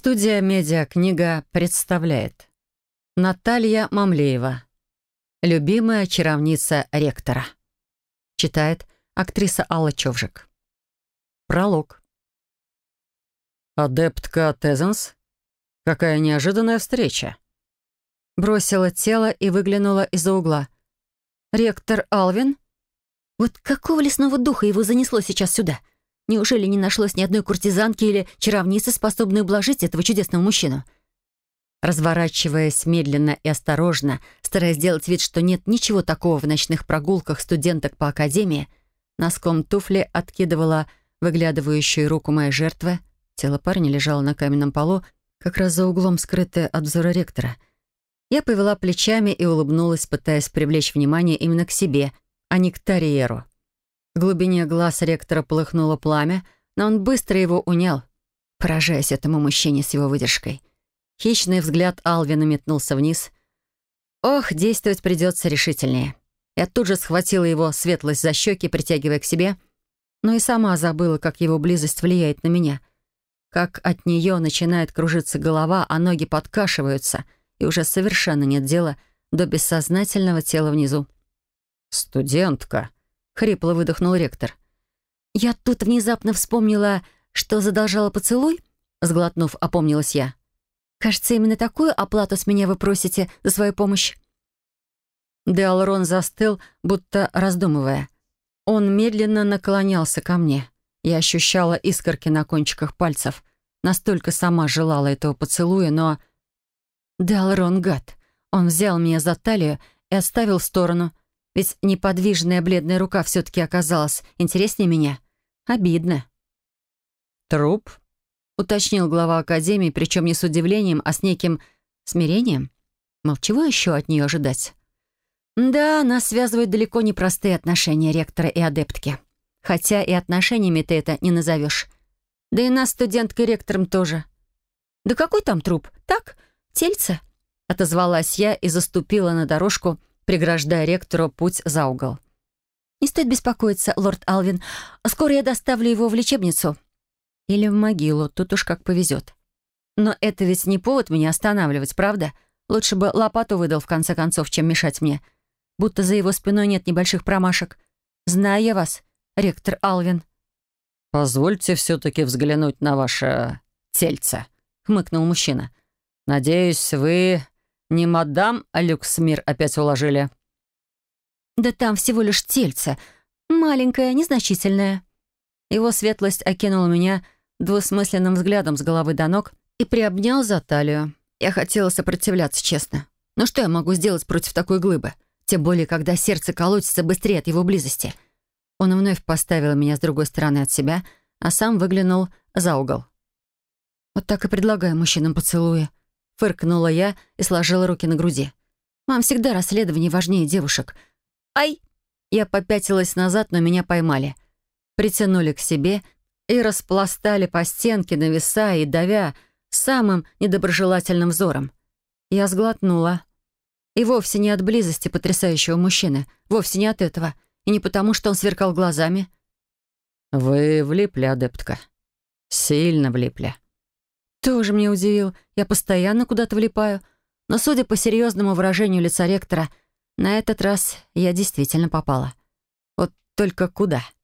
Студия «Медиакнига» представляет Наталья Мамлеева Любимая чаровница ректора Читает актриса Алла Човжик Пролог «Адептка Тезенс? Какая неожиданная встреча!» Бросила тело и выглянула из-за угла. «Ректор Алвин? Вот какого лесного духа его занесло сейчас сюда?» Неужели не нашлось ни одной куртизанки или чаровницы, способной ублажить этого чудесного мужчину? Разворачиваясь медленно и осторожно, стараясь сделать вид, что нет ничего такого в ночных прогулках студенток по академии, носком туфли откидывала выглядывающую руку моей жертвы. Тело парня лежало на каменном полу, как раз за углом скрытое от взора ректора. Я повела плечами и улыбнулась, пытаясь привлечь внимание именно к себе, а не к Тарьеру. В глубине глаз ректора полыхнуло пламя, но он быстро его унял, поражаясь этому мужчине с его выдержкой. Хищный взгляд Алвина метнулся вниз. Ох, действовать придется решительнее. Я тут же схватила его светлость за щеки, притягивая к себе, но и сама забыла, как его близость влияет на меня. Как от нее начинает кружиться голова, а ноги подкашиваются, и уже совершенно нет дела до бессознательного тела внизу. «Студентка», — хрипло выдохнул ректор. «Я тут внезапно вспомнила, что задолжала поцелуй?» Сглотнув, опомнилась я. «Кажется, именно такую оплату с меня вы просите за свою помощь». Деалрон застыл, будто раздумывая. Он медленно наклонялся ко мне. Я ощущала искорки на кончиках пальцев. Настолько сама желала этого поцелуя, но... Деалрон гад. Он взял меня за талию и оставил в сторону, ведь неподвижная бледная рука все-таки оказалась интереснее меня. Обидно. «Труп?» — уточнил глава Академии, причем не с удивлением, а с неким смирением. Мол, чего еще от нее ожидать? Да, нас связывают далеко не простые отношения ректора и адептки. Хотя и отношениями ты это не назовешь. Да и нас, студенткой ректором, тоже. «Да какой там труп? Так, тельце?» — отозвалась я и заступила на дорожку, — преграждая ректору путь за угол. «Не стоит беспокоиться, лорд Алвин. Скоро я доставлю его в лечебницу». «Или в могилу, тут уж как повезет». «Но это ведь не повод меня останавливать, правда? Лучше бы лопату выдал, в конце концов, чем мешать мне. Будто за его спиной нет небольших промашек. Знаю я вас, ректор Алвин». «Позвольте все-таки взглянуть на ваше тельце», — хмыкнул мужчина. «Надеюсь, вы не мадам Люксмир опять уложили?» «Да там всего лишь тельце. Маленькое, незначительное». Его светлость окинула меня двусмысленным взглядом с головы до ног и приобнял за талию. Я хотела сопротивляться, честно. Но что я могу сделать против такой глыбы? Тем более, когда сердце колотится быстрее от его близости. Он вновь поставил меня с другой стороны от себя, а сам выглянул за угол. Вот так и предлагаю мужчинам поцелуи. Фыркнула я и сложила руки на груди. «Вам всегда расследование важнее девушек». «Ай!» Я попятилась назад, но меня поймали. Притянули к себе и распластали по стенке, нависая и давя самым недоброжелательным взором. Я сглотнула. И вовсе не от близости потрясающего мужчины, вовсе не от этого, и не потому, что он сверкал глазами. «Вы влипли, адептка. Сильно влипли», тоже мне удивил. Я постоянно куда-то влипаю. Но, судя по серьезному выражению лица ректора, на этот раз я действительно попала. Вот только куда? —